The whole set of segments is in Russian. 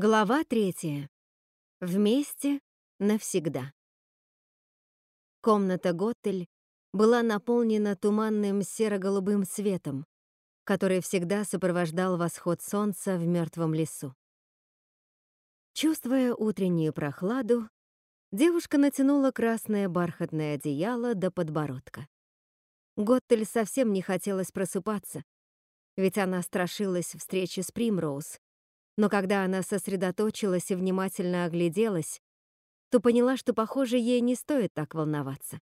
Глава третья. Вместе навсегда. Комната Готтель была наполнена туманным серо-голубым светом, который всегда сопровождал восход солнца в мертвом лесу. Чувствуя утреннюю прохладу, девушка натянула красное бархатное одеяло до подбородка. Готтель совсем не хотелось просыпаться, ведь она страшилась встречи с Примроуз, но когда она сосредоточилась и внимательно огляделась, то поняла, что, похоже, ей не стоит так волноваться.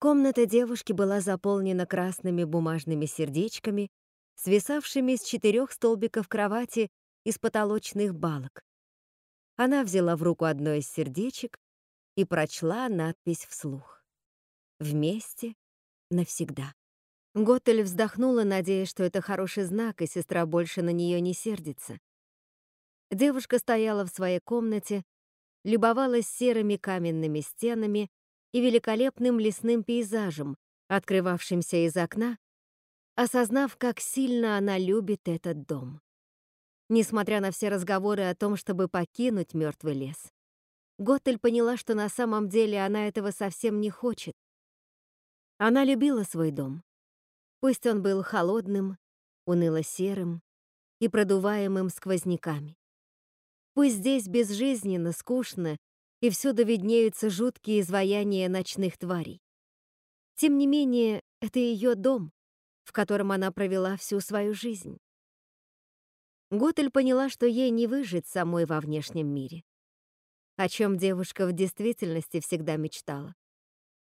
Комната девушки была заполнена красными бумажными сердечками, свисавшими с четырех столбиков кровати из потолочных балок. Она взяла в руку одно из сердечек и прочла надпись вслух. «Вместе навсегда». Готель вздохнула, надеясь, что это хороший знак, и сестра больше на нее не сердится. Девушка стояла в своей комнате, любовалась серыми каменными стенами и великолепным лесным пейзажем, открывавшимся из окна, осознав, как сильно она любит этот дом. Несмотря на все разговоры о том, чтобы покинуть мертвый лес, Готель поняла, что на самом деле она этого совсем не хочет. Она любила свой дом. Пусть он был холодным, уныло-серым и продуваемым сквозняками. Пусть здесь безжизненно, скучно, и всюду виднеются жуткие изваяния ночных тварей. Тем не менее, это ее дом, в котором она провела всю свою жизнь. Готель поняла, что ей не выжить самой во внешнем мире. О чем девушка в действительности всегда мечтала.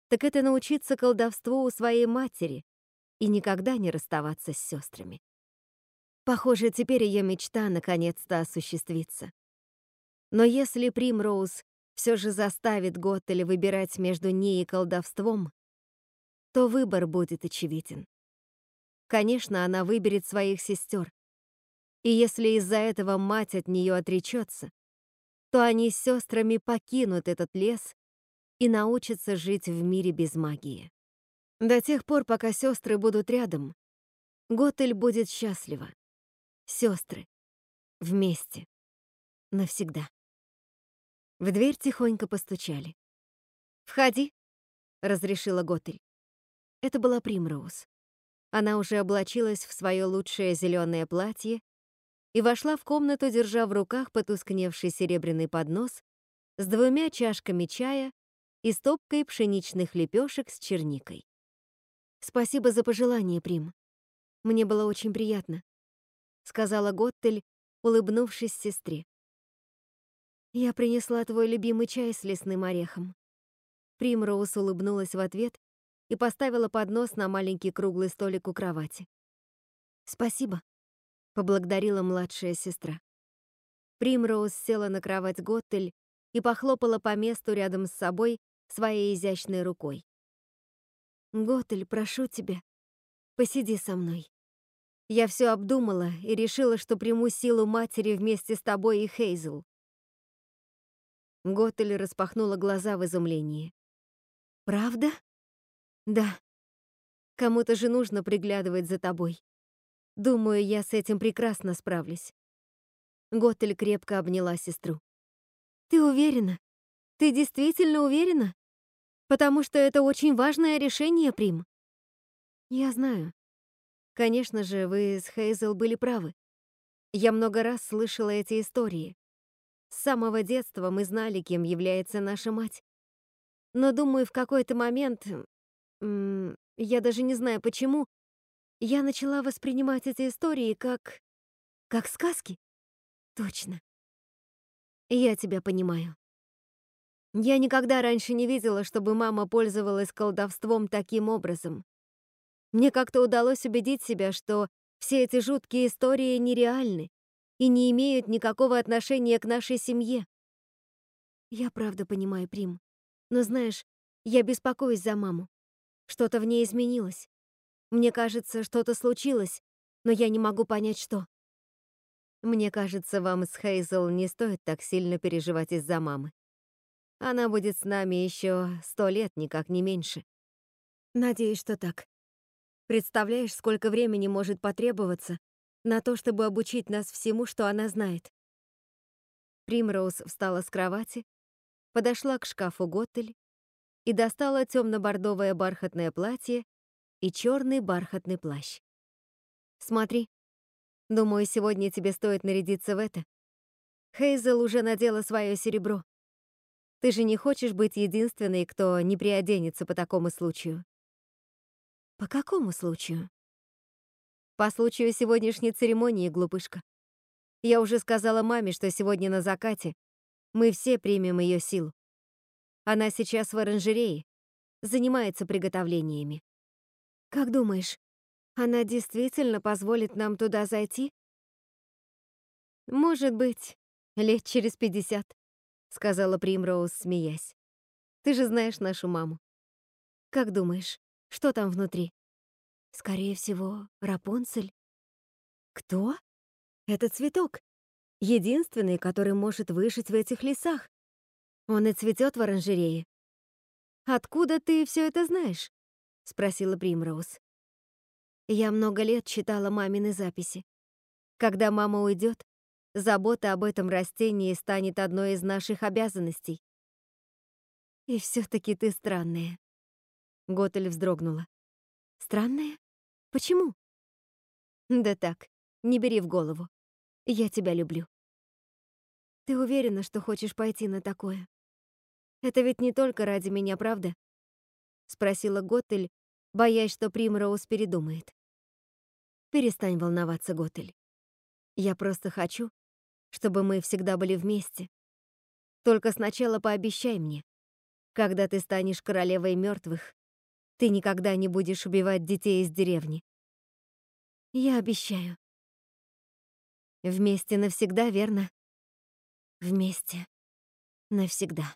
Так это научиться колдовству у своей матери и никогда не расставаться с сестрами. Похоже, теперь ее мечта наконец-то осуществится. Но если Примроуз все же заставит Готтеля выбирать между ней и колдовством, то выбор будет очевиден. Конечно, она выберет своих сестер. И если из-за этого мать от нее отречется, то они с сестрами покинут этот лес и научатся жить в мире без магии. До тех пор, пока сестры будут рядом, Готель будет счастлива. Сестры. Вместе. Навсегда. В дверь тихонько постучали. «Входи», — разрешила Готель. Это была Примроуз. Она уже облачилась в свое лучшее зеленое платье и вошла в комнату, держа в руках потускневший серебряный поднос с двумя чашками чая и стопкой пшеничных лепешек с черникой. «Спасибо за пожелание, Прим. Мне было очень приятно», — сказала Готтель, улыбнувшись сестре. «Я принесла твой любимый чай с лесным орехом». Примроуз улыбнулась в ответ и поставила поднос на маленький круглый столик у кровати. «Спасибо», — поблагодарила младшая сестра. Примроуз села на кровать Готтель и похлопала по месту рядом с собой своей изящной рукой. «Готтель, прошу тебя, посиди со мной. Я все обдумала и решила, что приму силу матери вместе с тобой и Хейзел. Готель распахнула глаза в изумлении. «Правда?» «Да. Кому-то же нужно приглядывать за тобой. Думаю, я с этим прекрасно справлюсь». Готель крепко обняла сестру. «Ты уверена? Ты действительно уверена? Потому что это очень важное решение, Прим». «Я знаю. Конечно же, вы с Хейзел были правы. Я много раз слышала эти истории. С самого детства мы знали, кем является наша мать. Но, думаю, в какой-то момент, я даже не знаю почему, я начала воспринимать эти истории как... как сказки. Точно. Я тебя понимаю. Я никогда раньше не видела, чтобы мама пользовалась колдовством таким образом. Мне как-то удалось убедить себя, что все эти жуткие истории нереальны, и не имеют никакого отношения к нашей семье. Я правда понимаю, Прим. Но знаешь, я беспокоюсь за маму. Что-то в ней изменилось. Мне кажется, что-то случилось, но я не могу понять, что. Мне кажется, вам с Хейзел не стоит так сильно переживать из-за мамы. Она будет с нами еще сто лет, никак не меньше. Надеюсь, что так. Представляешь, сколько времени может потребоваться, на то, чтобы обучить нас всему, что она знает. Примроуз встала с кровати, подошла к шкафу Готтель и достала темно-бордовое бархатное платье и черный бархатный плащ. «Смотри, думаю, сегодня тебе стоит нарядиться в это. Хейзел уже надела свое серебро. Ты же не хочешь быть единственной, кто не приоденется по такому случаю?» «По какому случаю?» «По случаю сегодняшней церемонии, глупышка. Я уже сказала маме, что сегодня на закате мы все примем ее силу. Она сейчас в оранжерее, занимается приготовлениями. Как думаешь, она действительно позволит нам туда зайти? Может быть, лет через пятьдесят, сказала Примроуз, смеясь. Ты же знаешь нашу маму. Как думаешь, что там внутри? Скорее всего, Рапунцель. Кто? Это цветок. Единственный, который может вышить в этих лесах. Он и цветет в оранжерее. Откуда ты все это знаешь? спросила Примроуз. Я много лет читала мамины записи. Когда мама уйдет, забота об этом растении станет одной из наших обязанностей. И все таки ты странная. Готель вздрогнула. Странная? Почему? Да так, не бери в голову. Я тебя люблю. Ты уверена, что хочешь пойти на такое? Это ведь не только ради меня, правда? Спросила Готель, боясь, что Примроуз передумает. Перестань волноваться, Готель. Я просто хочу, чтобы мы всегда были вместе. Только сначала пообещай мне, когда ты станешь королевой мертвых, ты никогда не будешь убивать детей из деревни. Я обещаю. Вместе навсегда, верно? Вместе навсегда.